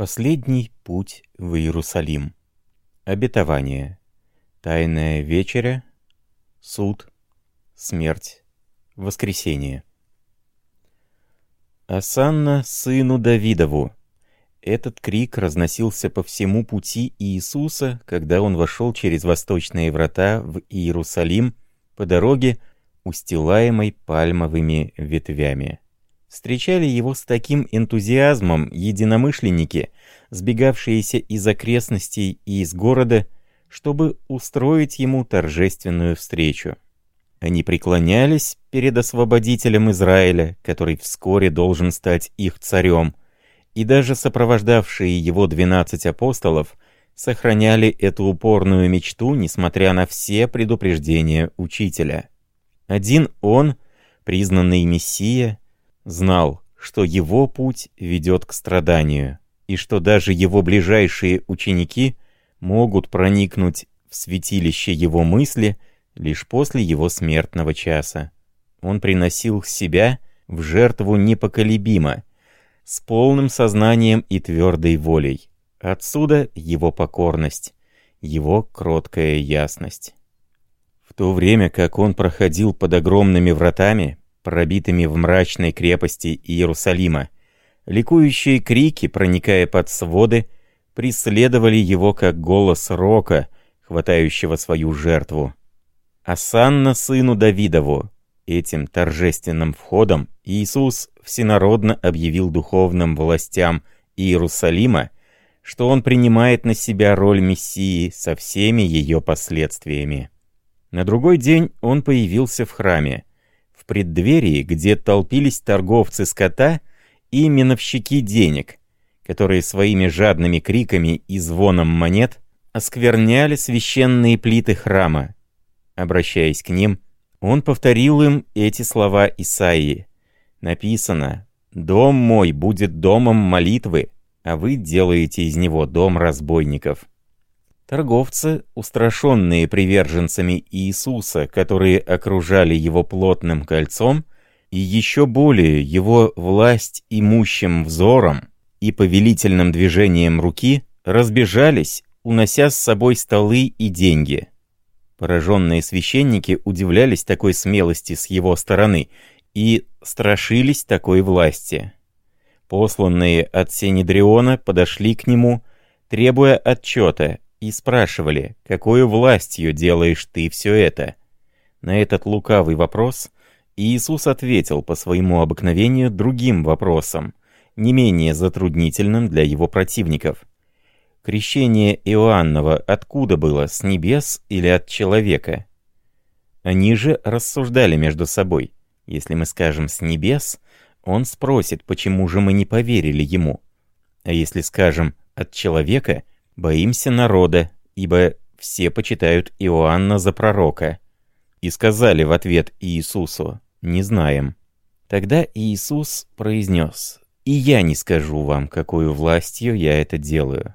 Последний путь в Иерусалим. Обетование. Тайная вечеря. Суд. Смерть. Воскресение. Асанна сыну Давидову. Этот крик разносился по всему пути Иисуса, когда он вошел через восточные врата в Иерусалим по дороге, устилаемой пальмовыми ветвями. Встречали его с таким энтузиазмом единомышленники, сбегавшиеся из окрестностей и из города, чтобы устроить ему торжественную встречу. Они преклонялись перед освободителем Израиля, который вскоре должен стать их царем, и даже сопровождавшие его двенадцать апостолов сохраняли эту упорную мечту, несмотря на все предупреждения учителя. Один он, признанный Мессия, знал, что его путь ведет к страданию, и что даже его ближайшие ученики могут проникнуть в святилище его мысли лишь после его смертного часа. Он приносил себя в жертву непоколебимо, с полным сознанием и твердой волей. Отсюда его покорность, его кроткая ясность. В то время как он проходил под огромными вратами, пробитыми в мрачной крепости Иерусалима. Ликующие крики, проникая под своды, преследовали его как голос рока, хватающего свою жертву. Асанна сыну Давидову. Этим торжественным входом Иисус всенародно объявил духовным властям Иерусалима, что он принимает на себя роль Мессии со всеми ее последствиями. На другой день он появился в храме, преддверии, где толпились торговцы скота и миновщики денег, которые своими жадными криками и звоном монет оскверняли священные плиты храма. Обращаясь к ним, он повторил им эти слова Исаии. Написано «Дом мой будет домом молитвы, а вы делаете из него дом разбойников». Торговцы, устрашенные приверженцами Иисуса, которые окружали его плотным кольцом, и еще более его власть имущим взором и повелительным движением руки, разбежались, унося с собой столы и деньги. Пораженные священники удивлялись такой смелости с его стороны и страшились такой власти. Посланные от Синедриона подошли к нему, требуя отчета, и спрашивали, какой властью делаешь ты все это? На этот лукавый вопрос Иисус ответил по своему обыкновению другим вопросом, не менее затруднительным для его противников. Крещение Иоаннова откуда было, с небес или от человека? Они же рассуждали между собой. Если мы скажем «с небес», он спросит, почему же мы не поверили ему. А если скажем «от человека», боимся народа, ибо все почитают Иоанна за пророка». И сказали в ответ Иисусу, «Не знаем». Тогда Иисус произнес, «И я не скажу вам, какую властью я это делаю».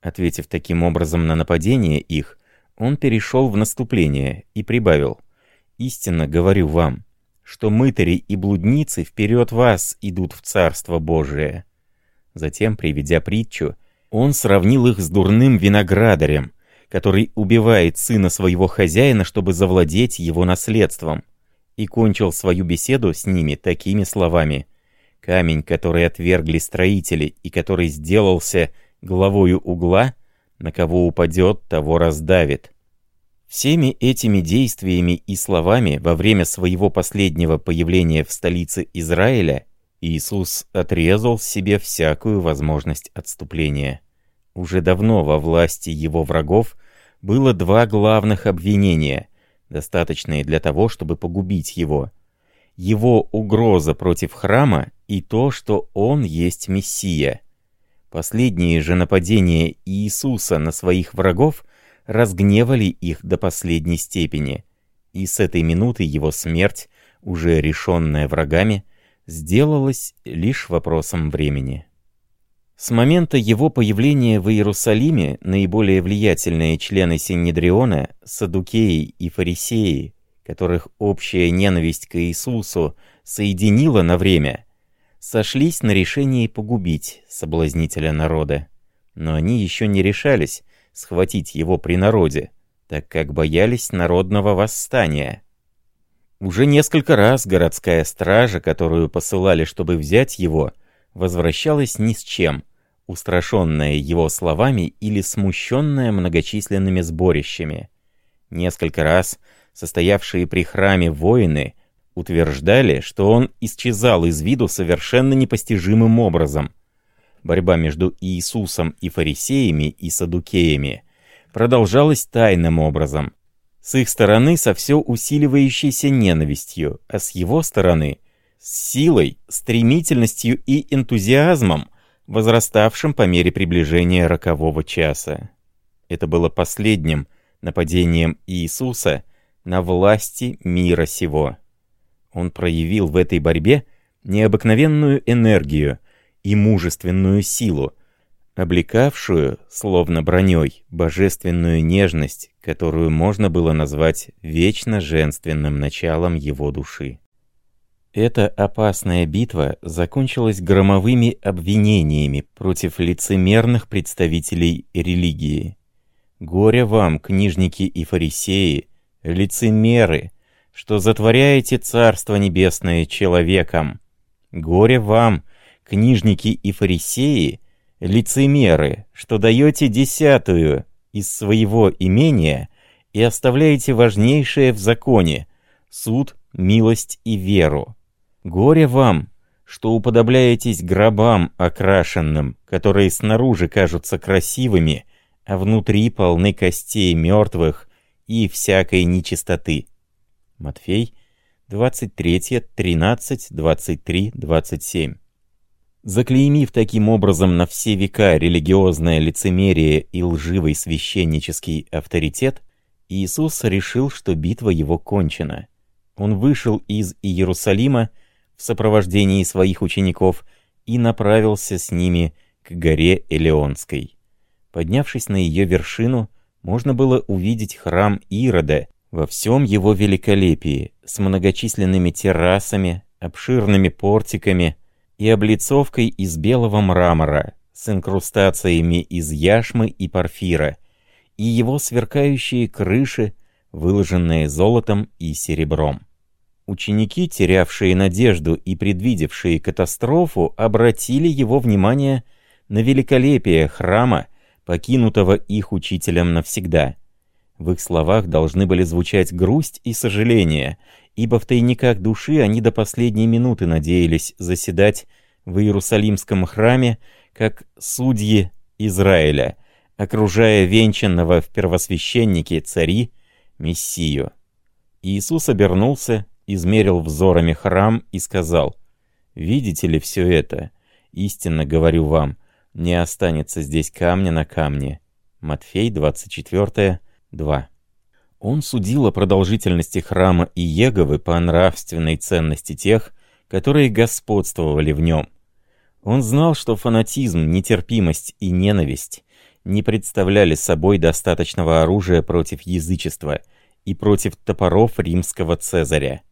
Ответив таким образом на нападение их, он перешел в наступление и прибавил, «Истинно говорю вам, что мытари и блудницы вперед вас идут в Царство Божие». Затем, приведя притчу, он сравнил их с дурным виноградарем, который убивает сына своего хозяина, чтобы завладеть его наследством, и кончил свою беседу с ними такими словами. «Камень, который отвергли строители и который сделался главою угла, на кого упадет, того раздавит». Всеми этими действиями и словами во время своего последнего появления в столице Израиля Иисус отрезал себе всякую возможность отступления. Уже давно во власти его врагов было два главных обвинения, достаточные для того, чтобы погубить его. Его угроза против храма и то, что он есть Мессия. Последние же нападения Иисуса на своих врагов разгневали их до последней степени, и с этой минуты его смерть, уже решенная врагами, сделалось лишь вопросом времени. С момента его появления в Иерусалиме наиболее влиятельные члены Синедриона, Садукеи и Фарисеи, которых общая ненависть к Иисусу соединила на время, сошлись на решении погубить соблазнителя народа. Но они еще не решались схватить его при народе, так как боялись народного восстания. Уже несколько раз городская стража, которую посылали, чтобы взять его, возвращалась ни с чем, устрашенная его словами или смущенная многочисленными сборищами. Несколько раз состоявшие при храме воины утверждали, что он исчезал из виду совершенно непостижимым образом. Борьба между Иисусом и фарисеями и садукеями продолжалась тайным образом. С их стороны со все усиливающейся ненавистью, а с его стороны — с силой, стремительностью и энтузиазмом, возраставшим по мере приближения рокового часа. Это было последним нападением Иисуса на власти мира сего. Он проявил в этой борьбе необыкновенную энергию и мужественную силу, облекавшую, словно броней, божественную нежность, которую можно было назвать вечно женственным началом его души. Эта опасная битва закончилась громовыми обвинениями против лицемерных представителей религии. «Горе вам, книжники и фарисеи, лицемеры!» что затворяете Царство Небесное человеком. Горе вам, книжники и фарисеи, лицемеры, что даете десятую из своего имения и оставляете важнейшее в законе — суд, милость и веру. Горе вам, что уподобляетесь гробам окрашенным, которые снаружи кажутся красивыми, а внутри полны костей мертвых и всякой нечистоты. Матфей 23, 13, 23, 27. Заклеймив таким образом на все века религиозное лицемерие и лживый священнический авторитет, Иисус решил, что битва его кончена. Он вышел из Иерусалима в сопровождении своих учеников и направился с ними к горе Элеонской. Поднявшись на ее вершину, можно было увидеть храм Ирода, во всем его великолепии, с многочисленными террасами, обширными портиками и облицовкой из белого мрамора, с инкрустациями из яшмы и порфира, и его сверкающие крыши, выложенные золотом и серебром. Ученики, терявшие надежду и предвидевшие катастрофу, обратили его внимание на великолепие храма, покинутого их учителем навсегда — в их словах должны были звучать грусть и сожаление, ибо в тайниках души они до последней минуты надеялись заседать в Иерусалимском храме как судьи Израиля, окружая венчанного в первосвященнике цари Мессию. Иисус обернулся, измерил взорами храм и сказал, «Видите ли все это? Истинно говорю вам, не останется здесь камня на камне». Матфей 24, 2. Он судил о продолжительности храма Иеговы по нравственной ценности тех, которые господствовали в нем. Он знал, что фанатизм, нетерпимость и ненависть не представляли собой достаточного оружия против язычества и против топоров римского Цезаря.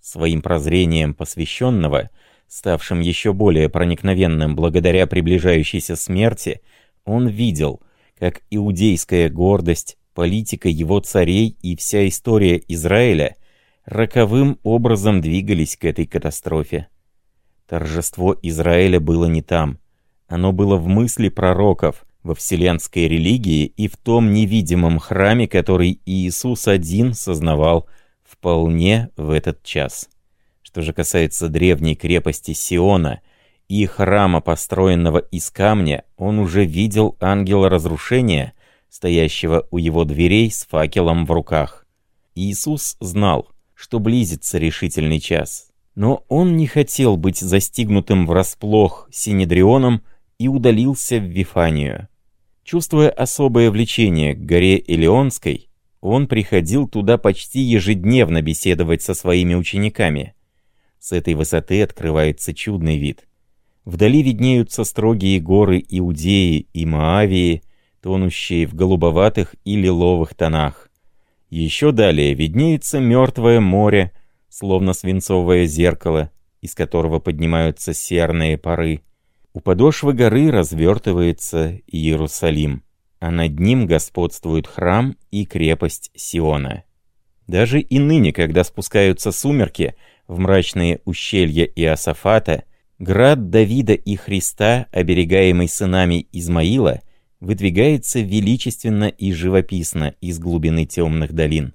Своим прозрением посвященного, ставшим еще более проникновенным благодаря приближающейся смерти, он видел, как иудейская гордость, политика его царей и вся история Израиля роковым образом двигались к этой катастрофе. Торжество Израиля было не там. Оно было в мысли пророков, во вселенской религии и в том невидимом храме, который Иисус один сознавал вполне в этот час. Что же касается древней крепости Сиона и храма, построенного из камня, он уже видел ангела разрушения — стоящего у его дверей с факелом в руках. Иисус знал, что близится решительный час. Но он не хотел быть застигнутым врасплох Синедрионом и удалился в Вифанию. Чувствуя особое влечение к горе Элеонской, он приходил туда почти ежедневно беседовать со своими учениками. С этой высоты открывается чудный вид. Вдали виднеются строгие горы Иудеи и Моавии, тонущие в голубоватых и лиловых тонах. Еще далее виднеется мертвое море, словно свинцовое зеркало, из которого поднимаются серные пары. У подошвы горы развертывается Иерусалим, а над ним господствует храм и крепость Сиона. Даже и ныне, когда спускаются сумерки в мрачные ущелья Иосафата, град Давида и Христа, оберегаемый сынами Измаила, выдвигается величественно и живописно из глубины темных долин.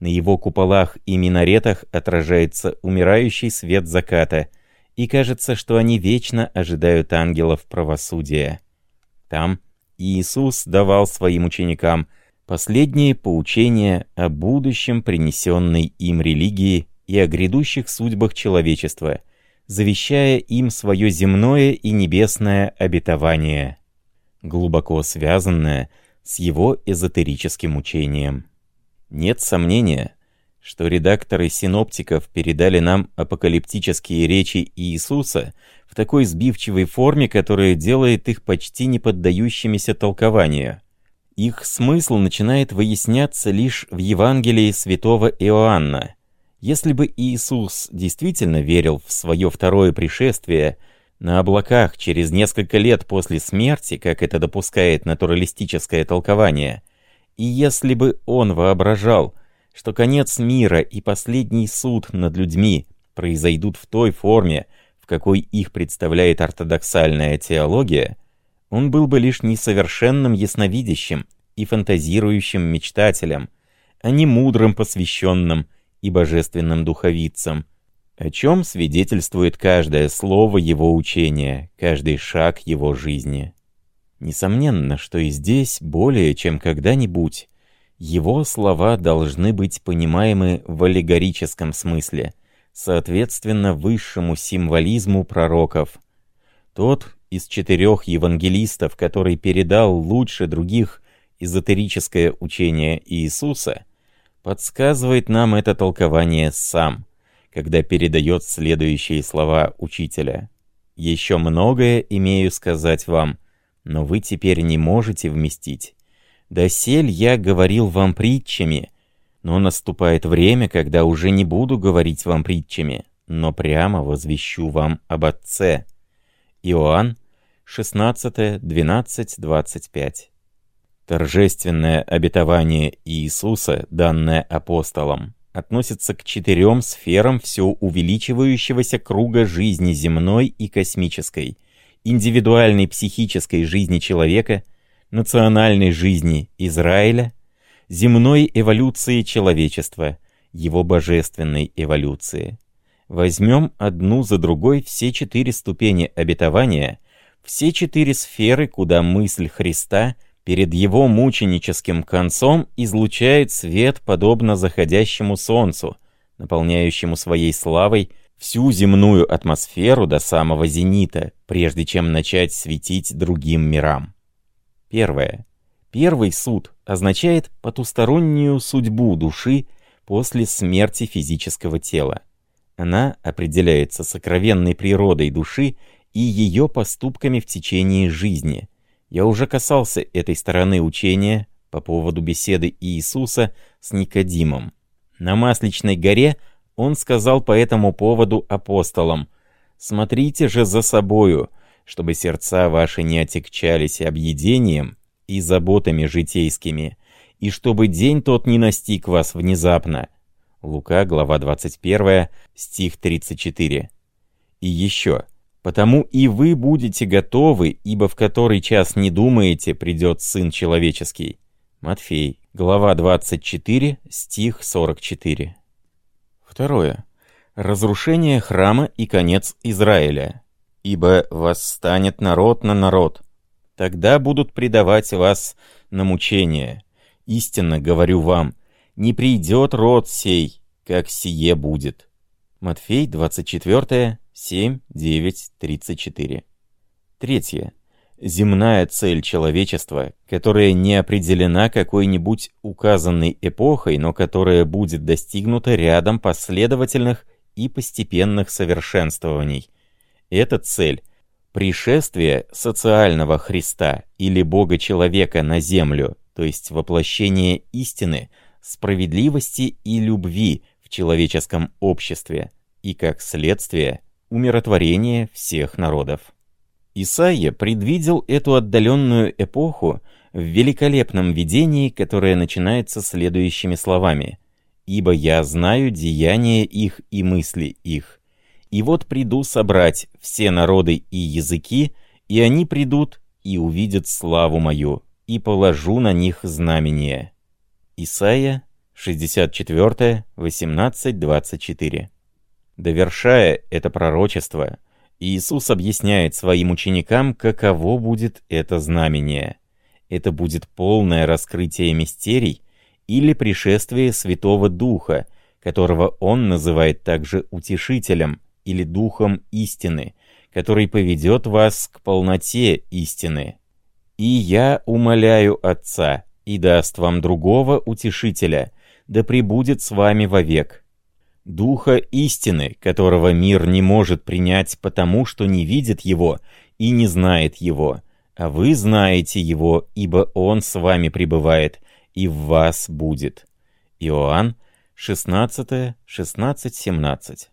На его куполах и минаретах отражается умирающий свет заката, и кажется, что они вечно ожидают ангелов правосудия. Там Иисус давал своим ученикам последние поучения о будущем принесенной им религии и о грядущих судьбах человечества, завещая им свое земное и небесное обетование, глубоко связанное с его эзотерическим учением. Нет сомнения, что редакторы синоптиков передали нам апокалиптические речи Иисуса в такой сбивчивой форме, которая делает их почти не поддающимися толкованию. Их смысл начинает выясняться лишь в Евангелии святого Иоанна. Если бы Иисус действительно верил в свое второе пришествие на облаках через несколько лет после смерти, как это допускает натуралистическое толкование – и если бы он воображал, что конец мира и последний суд над людьми произойдут в той форме, в какой их представляет ортодоксальная теология, он был бы лишь несовершенным ясновидящим и фантазирующим мечтателем, а не мудрым посвященным и божественным духовицам, о чем свидетельствует каждое слово его учения, каждый шаг его жизни. Несомненно, что и здесь, более чем когда-нибудь, его слова должны быть понимаемы в аллегорическом смысле, соответственно высшему символизму пророков. Тот из четырех евангелистов, который передал лучше других эзотерическое учение Иисуса, подсказывает нам это толкование сам, когда передает следующие слова учителя. «Еще многое имею сказать вам, но вы теперь не можете вместить. Досель я говорил вам притчами, но наступает время, когда уже не буду говорить вам притчами, но прямо возвещу вам об Отце. Иоанн 16, 12, 25. Торжественное обетование Иисуса, данное апостолом, относится к четырем сферам все увеличивающегося круга жизни земной и космической, индивидуальной психической жизни человека, национальной жизни Израиля, земной эволюции человечества, его божественной эволюции. Возьмем одну за другой все четыре ступени обетования, все четыре сферы, куда мысль Христа перед его мученическим концом излучает свет, подобно заходящему солнцу, наполняющему своей славой всю земную атмосферу до самого зенита, прежде чем начать светить другим мирам. Первое. Первый суд означает потустороннюю судьбу души после смерти физического тела. Она определяется сокровенной природой души и ее поступками в течение жизни. Я уже касался этой стороны учения по поводу беседы Иисуса с Никодимом. На Масличной горе – он сказал по этому поводу апостолам, «Смотрите же за собою, чтобы сердца ваши не отягчались объедением и заботами житейскими, и чтобы день тот не настиг вас внезапно». Лука, глава 21, стих 34. И еще. «Потому и вы будете готовы, ибо в который час не думаете, придет Сын Человеческий». Матфей, глава 24, стих 44. Второе. Разрушение храма и конец Израиля. Ибо восстанет народ на народ. Тогда будут предавать вас на мучение. Истинно говорю вам, не придет род сей, как сие будет. Матфей 24, 7, 9, 34. Третье земная цель человечества, которая не определена какой-нибудь указанной эпохой, но которая будет достигнута рядом последовательных и постепенных совершенствований. Эта цель — пришествие социального Христа или Бога-человека на землю, то есть воплощение истины, справедливости и любви в человеческом обществе, и как следствие умиротворение всех народов. Исаия предвидел эту отдаленную эпоху в великолепном видении, которое начинается следующими словами «Ибо я знаю деяния их и мысли их. И вот приду собрать все народы и языки, и они придут и увидят славу мою, и положу на них знамение». Исаия 64, 18, 24. Довершая это пророчество, Иисус объясняет своим ученикам, каково будет это знамение. Это будет полное раскрытие мистерий или пришествие Святого Духа, которого Он называет также Утешителем или Духом истины, который поведет вас к полноте истины. «И я умоляю Отца, и даст вам другого Утешителя, да пребудет с вами вовек» Духа истины, которого мир не может принять потому, что не видит его и не знает его, а вы знаете его, ибо он с вами пребывает и в вас будет. Иоанн 16, 16, 17